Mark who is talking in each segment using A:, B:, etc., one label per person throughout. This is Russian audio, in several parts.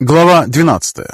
A: Глава 12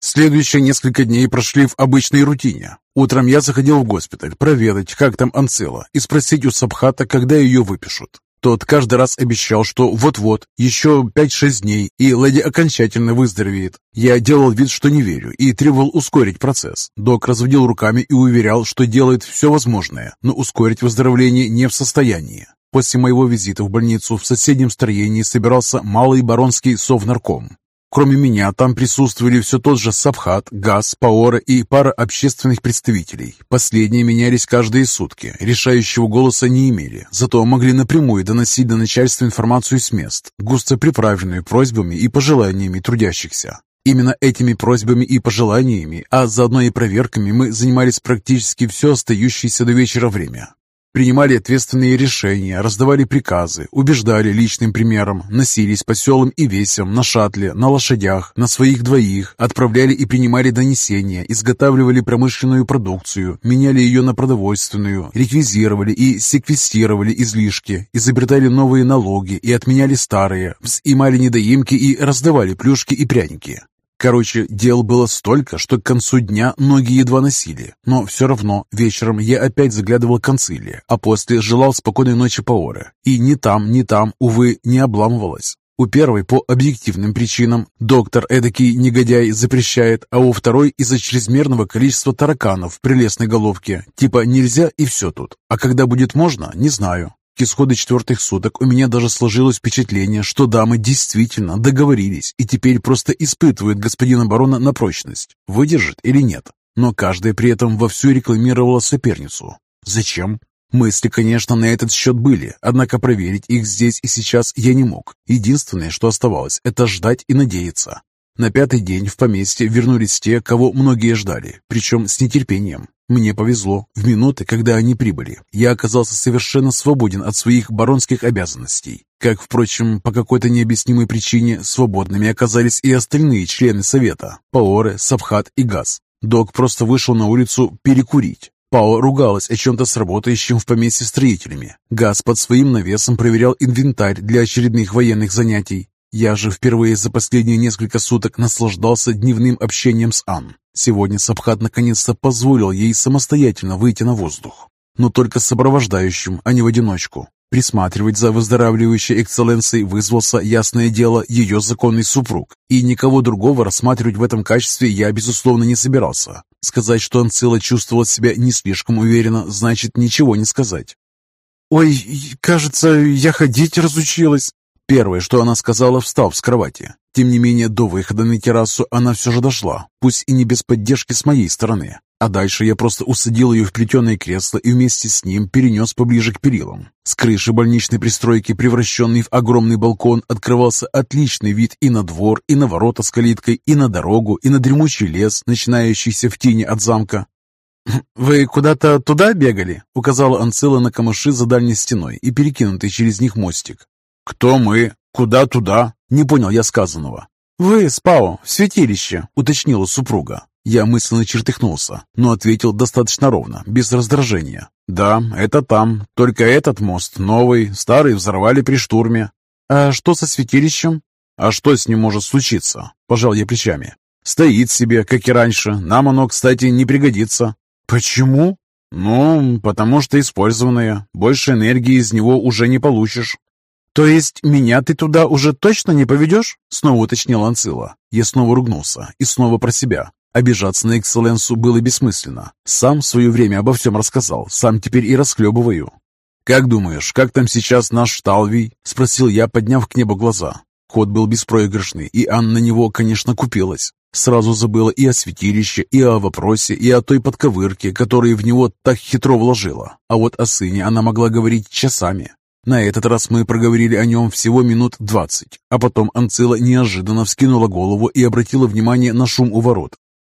A: Следующие несколько дней прошли в обычной рутине. Утром я заходил в госпиталь проведать, как там Анцела, и спросить у Сабхата, когда ее выпишут. Тот каждый раз обещал, что вот-вот, еще 5-6 дней, и леди окончательно выздоровеет. Я делал вид, что не верю, и требовал ускорить процесс. Док разводил руками и уверял, что делает все возможное, но ускорить выздоровление не в состоянии. После моего визита в больницу в соседнем строении собирался малый баронский совнарком. Кроме меня, там присутствовали все тот же Сабхат, Газ, Паора и пара общественных представителей. Последние менялись каждые сутки, решающего голоса не имели, зато могли напрямую доносить до начальства информацию с мест, густо приправленную просьбами и пожеланиями трудящихся. Именно этими просьбами и пожеланиями, а заодно и проверками мы занимались практически все остающееся до вечера время. Принимали ответственные решения, раздавали приказы, убеждали личным примером, носились по селам и весям, на шаттле, на лошадях, на своих двоих, отправляли и принимали донесения, изготавливали промышленную продукцию, меняли ее на продовольственную, реквизировали и секвестировали излишки, изобретали новые налоги и отменяли старые, взимали недоимки и раздавали плюшки и пряники. Короче, дел было столько, что к концу дня ноги едва носили. Но все равно вечером я опять заглядывал к концилии, а после желал спокойной ночи Паоре. И ни там, ни там, увы, не обламывалось. У первой по объективным причинам доктор эдакий негодяй запрещает, а у второй из-за чрезмерного количества тараканов в прелестной головке. Типа нельзя и все тут. А когда будет можно, не знаю. К исходу четвертых суток у меня даже сложилось впечатление, что дамы действительно договорились и теперь просто испытывают господина барона на прочность, выдержит или нет. Но каждая при этом вовсю рекламировала соперницу. Зачем? Мысли, конечно, на этот счет были, однако проверить их здесь и сейчас я не мог. Единственное, что оставалось, это ждать и надеяться. На пятый день в поместье вернулись те, кого многие ждали, причем с нетерпением. Мне повезло. В минуты, когда они прибыли, я оказался совершенно свободен от своих баронских обязанностей. Как, впрочем, по какой-то необъяснимой причине свободными оказались и остальные члены совета – Паоре, Сабхат и Газ. Док просто вышел на улицу перекурить. Пао ругалась о чем-то с работающим в поместье строителями. Газ под своим навесом проверял инвентарь для очередных военных занятий. Я же впервые за последние несколько суток наслаждался дневным общением с Ан. Сегодня Сабхат наконец-то позволил ей самостоятельно выйти на воздух, но только сопровождающим, а не в одиночку. Присматривать за выздоравливающей экселленцией вызвался, ясное дело, ее законный супруг, и никого другого рассматривать в этом качестве я, безусловно, не собирался. Сказать, что Анцила чувствовала себя не слишком уверенно, значит ничего не сказать. «Ой, кажется, я ходить разучилась», Первое, что она сказала, встав с кровати. Тем не менее, до выхода на террасу она все же дошла, пусть и не без поддержки с моей стороны. А дальше я просто усадил ее в плетеное кресло и вместе с ним перенес поближе к перилам. С крыши больничной пристройки, превращенной в огромный балкон, открывался отличный вид и на двор, и на ворота с калиткой, и на дорогу, и на дремучий лес, начинающийся в тени от замка. «Вы куда-то туда бегали?» — указала Анцила на камыши за дальней стеной и перекинутый через них мостик. «Кто мы? Куда туда?» Не понял я сказанного. «Вы, Спао, в святилище», — уточнила супруга. Я мысленно чертыхнулся, но ответил достаточно ровно, без раздражения. «Да, это там. Только этот мост новый, старый взорвали при штурме». «А что со святилищем?» «А что с ним может случиться?» – пожал я плечами. «Стоит себе, как и раньше. Нам оно, кстати, не пригодится». «Почему?» «Ну, потому что использованное. Больше энергии из него уже не получишь». «То есть меня ты туда уже точно не поведешь?» Снова уточнил Анцила. Я снова ругнулся и снова про себя. Обижаться на экселленсу было бессмысленно. Сам в свое время обо всем рассказал, сам теперь и расхлебываю. «Как думаешь, как там сейчас наш Талвий?» – спросил я, подняв к небу глаза. Ход был беспроигрышный, и Анна на него, конечно, купилась. Сразу забыла и о святилище, и о вопросе, и о той подковырке, которую в него так хитро вложила. А вот о сыне она могла говорить часами. На этот раз мы проговорили о нем всего минут двадцать, а потом Анцила неожиданно вскинула голову и обратила внимание на шум у ворот.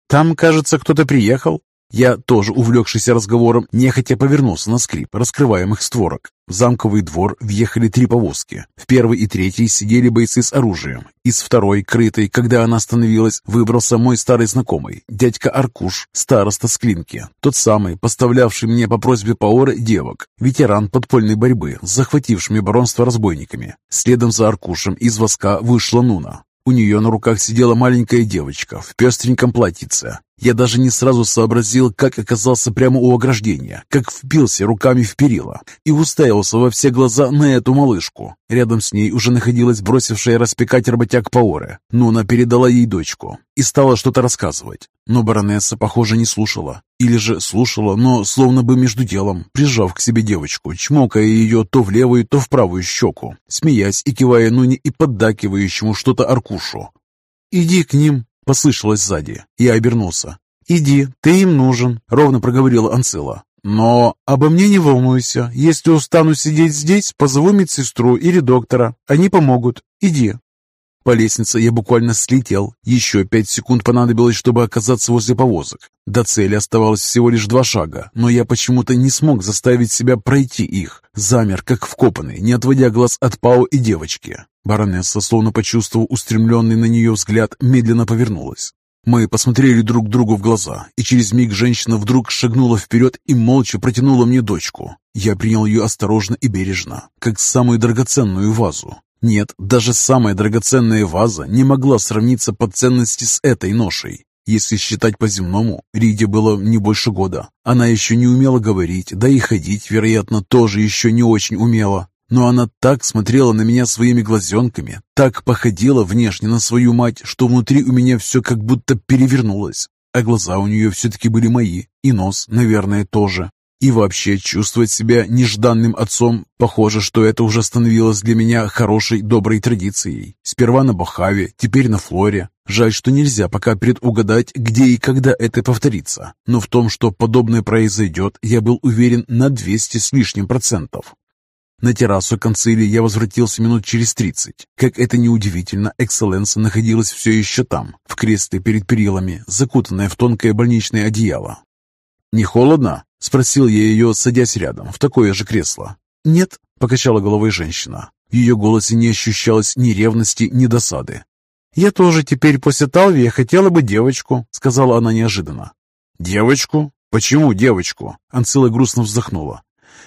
A: «Там, кажется, кто-то приехал». Я, тоже увлекшийся разговором, нехотя повернулся на скрип раскрываемых створок. В замковый двор въехали три повозки. В первой и третьей сидели бойцы с оружием. Из второй, крытой, когда она остановилась, выбрался мой старый знакомый, дядька Аркуш, староста Склинки. Тот самый, поставлявший мне по просьбе Паора девок, ветеран подпольной борьбы с захватившими баронство разбойниками. Следом за Аркушем из воска вышла Нуна. У нее на руках сидела маленькая девочка в пестреньком платьице. Я даже не сразу сообразил, как оказался прямо у ограждения, как впился руками в перила и уставился во все глаза на эту малышку. Рядом с ней уже находилась бросившая распекать работяг Паоре. Нуна передала ей дочку и стала что-то рассказывать. Но баронесса, похоже, не слушала. Или же слушала, но словно бы между делом, прижав к себе девочку, чмокая ее то в левую, то в правую щеку, смеясь и кивая Нуне и поддакивающему что-то Аркушу. «Иди к ним», — послышалось сзади. Я обернулся. «Иди, ты им нужен», — ровно проговорила Анцила. «Но обо мне не волнуйся. Если устану сидеть здесь, позову медсестру или доктора. Они помогут. Иди». По лестнице я буквально слетел. Еще пять секунд понадобилось, чтобы оказаться возле повозок. До цели оставалось всего лишь два шага, но я почему-то не смог заставить себя пройти их. Замер, как вкопанный, не отводя глаз от Пау и девочки. Баронесса, словно почувствовав устремленный на нее взгляд, медленно повернулась. Мы посмотрели друг другу в глаза, и через миг женщина вдруг шагнула вперед и молча протянула мне дочку. Я принял ее осторожно и бережно, как самую драгоценную вазу. Нет, даже самая драгоценная ваза не могла сравниться по ценности с этой ношей. Если считать по-земному, Риде было не больше года. Она еще не умела говорить, да и ходить, вероятно, тоже еще не очень умела. Но она так смотрела на меня своими глазенками, так походила внешне на свою мать, что внутри у меня все как будто перевернулось. А глаза у нее все-таки были мои, и нос, наверное, тоже. И вообще чувствовать себя нежданным отцом, похоже, что это уже становилось для меня хорошей, доброй традицией. Сперва на Бахаве, теперь на Флоре. Жаль, что нельзя пока предугадать, где и когда это повторится. Но в том, что подобное произойдет, я был уверен на 200 с лишним процентов. На террасу концилии я возвратился минут через тридцать. Как это ни удивительно, Экселленса находилась все еще там, в кресле перед перилами, закутанная в тонкое больничное одеяло. «Не холодно?» — спросил я ее, садясь рядом, в такое же кресло. «Нет», — покачала головой женщина. В ее голосе не ощущалось ни ревности, ни досады. «Я тоже теперь после Талвия хотела бы девочку», — сказала она неожиданно. «Девочку? Почему девочку?» Анцила грустно вздохнула.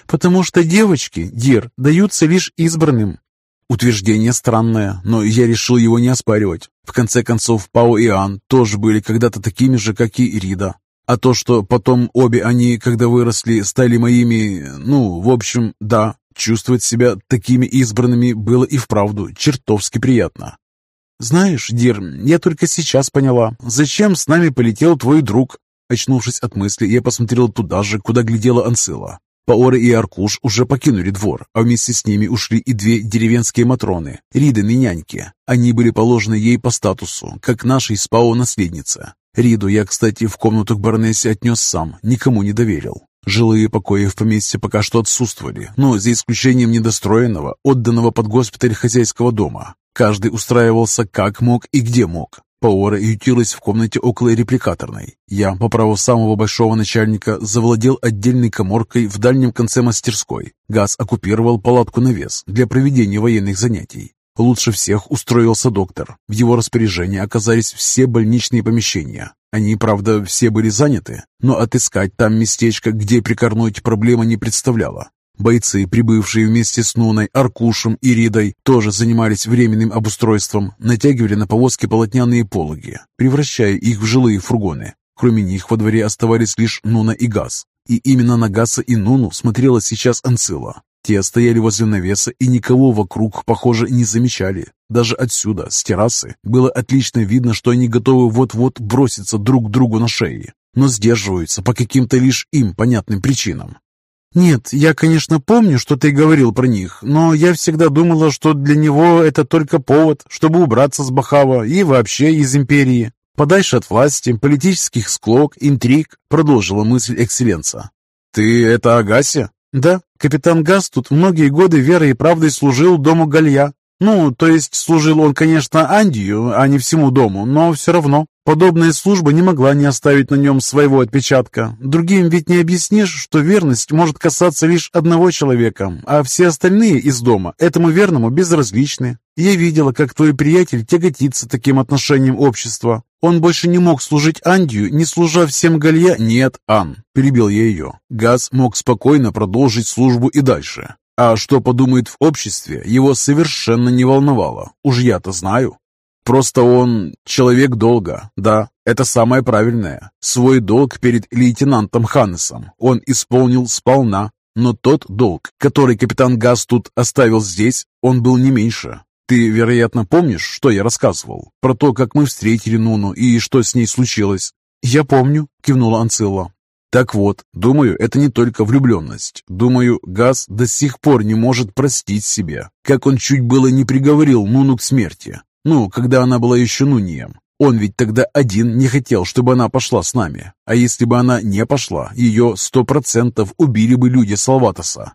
A: «Потому что девочки, Дир, даются лишь избранным». Утверждение странное, но я решил его не оспаривать. В конце концов, Пао и Ан тоже были когда-то такими же, как и Рида. А то, что потом обе они, когда выросли, стали моими... Ну, в общем, да, чувствовать себя такими избранными было и вправду чертовски приятно. «Знаешь, Дир, я только сейчас поняла, зачем с нами полетел твой друг?» Очнувшись от мысли, я посмотрел туда же, куда глядела Анцила. Паора и Аркуш уже покинули двор, а вместе с ними ушли и две деревенские матроны, Риданы няньки. Они были положены ей по статусу, как нашей с Пао наследнице. Риду я, кстати, в комнату к баронессе отнес сам, никому не доверил. Жилые покои в поместье пока что отсутствовали, но за исключением недостроенного, отданного под госпиталь хозяйского дома. Каждый устраивался как мог и где мог. Паора ютилась в комнате около репликаторной. Я, по праву самого большого начальника, завладел отдельной коморкой в дальнем конце мастерской. Газ оккупировал палатку-навес для проведения военных занятий. Лучше всех устроился доктор. В его распоряжении оказались все больничные помещения. Они, правда, все были заняты, но отыскать там местечко, где прикорнуть, проблема не представляла. Бойцы, прибывшие вместе с Нуной, Аркушем и Ридой, тоже занимались временным обустройством, натягивали на повозки полотняные пологи, превращая их в жилые фургоны. Кроме них во дворе оставались лишь Нуна и Газ. И именно на Гаса и Нуну смотрела сейчас Анцила. Те стояли возле навеса и никого вокруг, похоже, не замечали. Даже отсюда, с террасы, было отлично видно, что они готовы вот-вот броситься друг другу на шеи, но сдерживаются по каким-то лишь им понятным причинам. «Нет, я, конечно, помню, что ты говорил про них, но я всегда думала, что для него это только повод, чтобы убраться с Бахава и вообще из империи. Подальше от власти, политических склок, интриг», — продолжила мысль экселленца. «Ты это Агаси?» «Да, капитан Газ тут многие годы верой и правдой служил дому Галья. Ну, то есть служил он, конечно, Андию, а не всему дому, но все равно. Подобная служба не могла не оставить на нем своего отпечатка. Другим ведь не объяснишь, что верность может касаться лишь одного человека, а все остальные из дома этому верному безразличны. Я видела, как твой приятель тяготится таким отношением общества. Он больше не мог служить Андию, не служа всем Галья. Нет, Ан, перебил я ее. Газ мог спокойно продолжить службу и дальше. А что подумают в обществе, его совершенно не волновало. Уж я-то знаю. Просто он человек долга, да, это самое правильное. Свой долг перед лейтенантом Ханнесом он исполнил сполна, но тот долг, который капитан Газ тут оставил здесь, он был не меньше. Ты, вероятно, помнишь, что я рассказывал? Про то, как мы встретили Нуну и что с ней случилось? Я помню, кивнула Анцилла. Так вот, думаю, это не только влюбленность. Думаю, Газ до сих пор не может простить себе, как он чуть было не приговорил Нуну к смерти. Ну, когда она была еще Нунием. Он ведь тогда один не хотел, чтобы она пошла с нами. А если бы она не пошла, ее сто процентов убили бы люди Салватоса.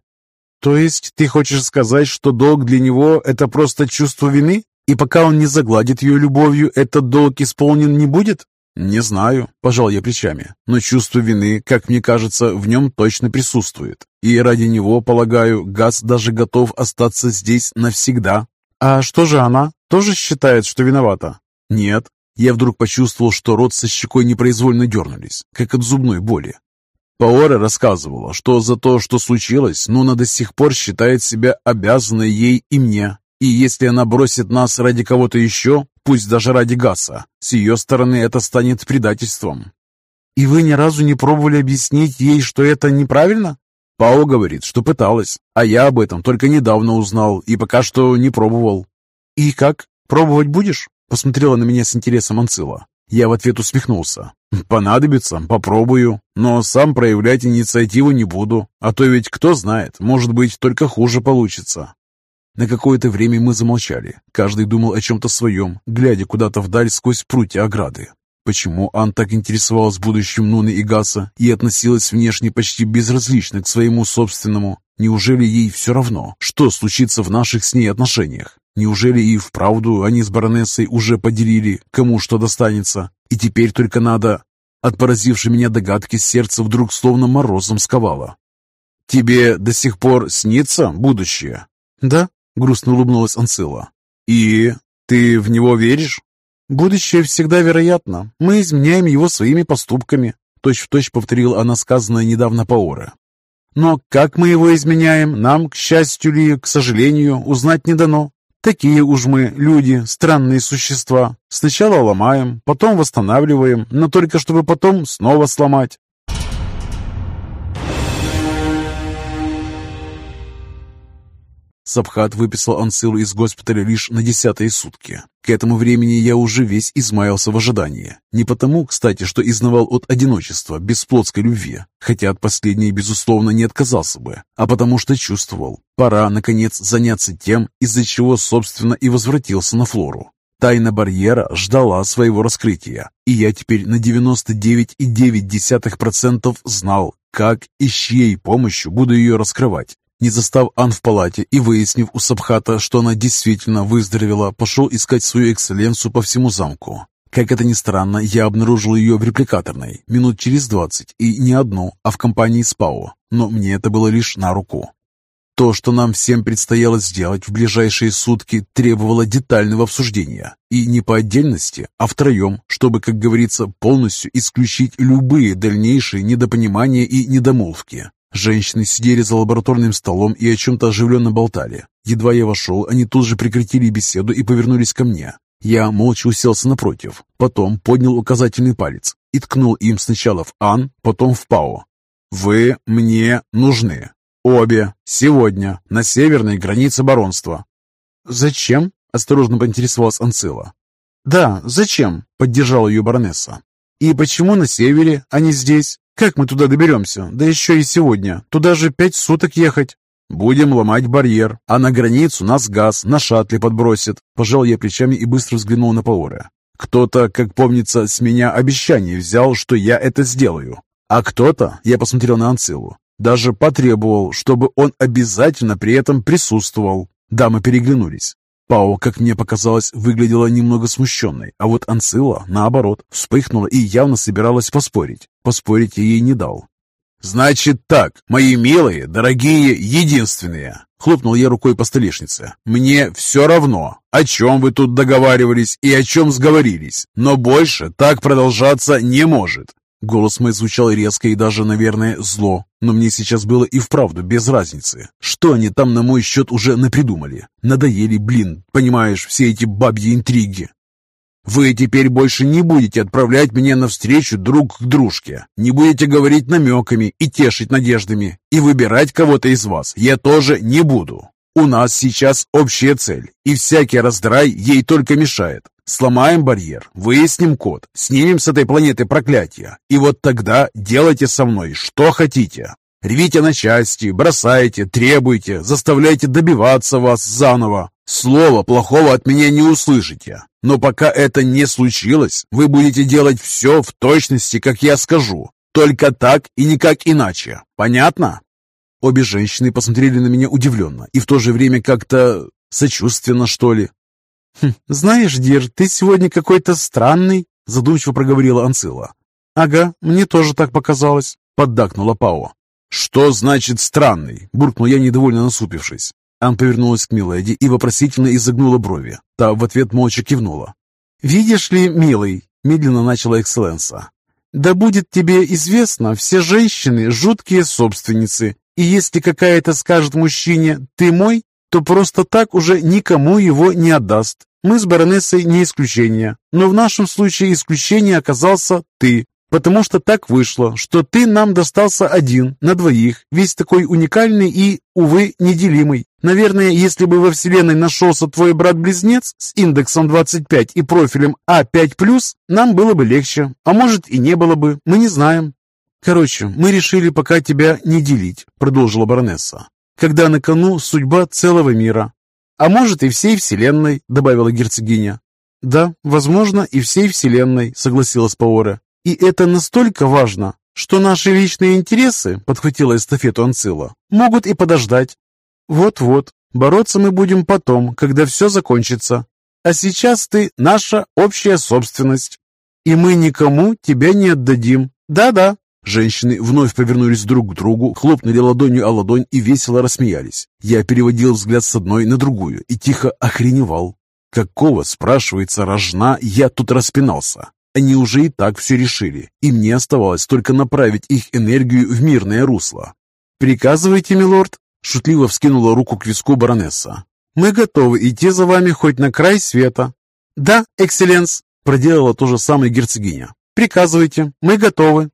A: То есть ты хочешь сказать, что долг для него – это просто чувство вины? И пока он не загладит ее любовью, этот долг исполнен не будет? Не знаю, пожал я плечами, но чувство вины, как мне кажется, в нем точно присутствует. И ради него, полагаю, Газ даже готов остаться здесь навсегда. А что же она? Тоже считает, что виновата? Нет. Я вдруг почувствовал, что рот со щекой непроизвольно дернулись, как от зубной боли. Паора рассказывала, что за то, что случилось, Нуна до сих пор считает себя обязанной ей и мне. И если она бросит нас ради кого-то еще, пусть даже ради Гаса, с ее стороны это станет предательством. И вы ни разу не пробовали объяснить ей, что это неправильно? Пао говорит, что пыталась, а я об этом только недавно узнал и пока что не пробовал. «И как? Пробовать будешь?» Посмотрела на меня с интересом Анцила. Я в ответ усмехнулся. «Понадобится, попробую, но сам проявлять инициативу не буду, а то ведь кто знает, может быть, только хуже получится». На какое-то время мы замолчали. Каждый думал о чем-то своем, глядя куда-то вдаль сквозь прутья ограды. Почему Ан так интересовалась будущим Нуны и Гаса и относилась внешне почти безразлично к своему собственному? Неужели ей все равно, что случится в наших с ней отношениях? Неужели и вправду они с баронессой уже поделили, кому что достанется? И теперь только надо... От поразившей меня догадки сердце вдруг словно морозом сковало. «Тебе до сих пор снится будущее?» «Да», — грустно улыбнулась Анцила. «И ты в него веришь?» «Будущее всегда вероятно. Мы изменяем его своими поступками», — точь-в-точь повторила она сказанное недавно Паора. «Но как мы его изменяем, нам, к счастью ли, к сожалению, узнать не дано. Такие уж мы, люди, странные существа. Сначала ломаем, потом восстанавливаем, но только чтобы потом снова сломать. Сабхат выписал Ансилу из госпиталя лишь на десятые сутки. К этому времени я уже весь измаялся в ожидании. Не потому, кстати, что изнавал от одиночества, бесплотской любви, хотя от последней, безусловно, не отказался бы, а потому что чувствовал, пора, наконец, заняться тем, из-за чего, собственно, и возвратился на Флору. Тайна барьера ждала своего раскрытия, и я теперь на 99,9% знал, как и с чьей помощью буду ее раскрывать. Не застав Ан в палате и выяснив у Сабхата, что она действительно выздоровела, пошел искать свою экселленцию по всему замку. Как это ни странно, я обнаружил ее в репликаторной минут через двадцать, и не одну, а в компании с Пао, но мне это было лишь на руку. То, что нам всем предстояло сделать в ближайшие сутки, требовало детального обсуждения. И не по отдельности, а втроем, чтобы, как говорится, полностью исключить любые дальнейшие недопонимания и недомолвки. Женщины сидели за лабораторным столом и о чем-то оживленно болтали. Едва я вошел, они тут же прекратили беседу и повернулись ко мне. Я молча уселся напротив, потом поднял указательный палец и ткнул им сначала в Ан, потом в Пао. «Вы мне нужны. Обе. Сегодня. На северной границе баронства». «Зачем?» – осторожно поинтересовалась Анцила. «Да, зачем?» – поддержала ее баронесса. «И почему на севере, а не здесь? Как мы туда доберемся? Да еще и сегодня. Туда же пять суток ехать. Будем ломать барьер, а на границу нас газ на шаттле подбросит. Пожал я плечами и быстро взглянул на Паора. Кто-то, как помнится, с меня обещание взял, что я это сделаю. А кто-то, я посмотрел на Анцилу, даже потребовал, чтобы он обязательно при этом присутствовал. Дамы переглянулись. Пао, как мне показалось, выглядела немного смущенной, а вот Анцила, наоборот, вспыхнула и явно собиралась поспорить. Поспорить я ей не дал. «Значит так, мои милые, дорогие, единственные!» Хлопнул я рукой по столешнице. «Мне все равно, о чем вы тут договаривались и о чем сговорились, но больше так продолжаться не может. Голос мой звучал резко и даже, наверное, зло, но мне сейчас было и вправду без разницы. Что они там на мой счет уже напридумали? Надоели, блин, понимаешь, все эти бабьи интриги. Вы теперь больше не будете отправлять меня навстречу друг к дружке, не будете говорить намеками и тешить надеждами, и выбирать кого-то из вас я тоже не буду. У нас сейчас общая цель, и всякий раздрай ей только мешает. Сломаем барьер, выясним код, снимем с этой планеты проклятие, и вот тогда делайте со мной что хотите. Рвите на части, бросайте, требуйте, заставляйте добиваться вас заново. Слова плохого от меня не услышите. Но пока это не случилось, вы будете делать все в точности, как я скажу. Только так и никак иначе. Понятно? Обе женщины посмотрели на меня удивленно и в то же время как-то сочувственно, что ли.
B: «Хм, «Знаешь, Дир, ты сегодня какой-то странный», — задумчиво проговорила Анцила. «Ага, мне тоже так показалось», — поддакнула Пао.
A: «Что значит странный?» — буркнул я, недовольно насупившись. Ан повернулась к Миледи и вопросительно изогнула брови. Та в ответ молча кивнула.
B: «Видишь ли, милый», — медленно начала Экселленса, «да будет тебе известно, все женщины — жуткие собственницы, и если какая-то скажет мужчине «ты мой», то просто так уже никому его не отдаст. Мы с баронессой не исключение, но в нашем случае исключение оказался ты, потому что так вышло, что ты нам достался один на двоих, весь такой уникальный и, увы, неделимый. Наверное, если бы во Вселенной нашелся твой брат-близнец с индексом 25 и профилем А5+, нам было бы легче, а может и не было бы, мы не знаем. Короче, мы решили пока тебя не делить, продолжила баронесса когда на кону судьба целого мира. А может и всей Вселенной, добавила герцогиня. Да, возможно, и всей Вселенной, согласилась Паора. И это настолько важно, что наши личные интересы, подхватила эстафету Анцила, могут и подождать. Вот-вот, бороться мы будем потом, когда все закончится. А сейчас ты наша общая собственность. И мы никому тебя не отдадим. Да-да, Женщины вновь повернулись друг к другу, хлопнули ладонью о ладонь и весело рассмеялись. Я переводил взгляд с одной на другую и тихо охреневал. Какого, спрашивается, рожна я тут распинался? Они уже и так все решили, и мне оставалось только направить их энергию в мирное русло. «Приказывайте, милорд!» — шутливо вскинула руку к виску баронесса. «Мы готовы идти за вами хоть на край света». «Да, экселленс!» — проделала то же самое герцогиня. «Приказывайте, мы готовы!»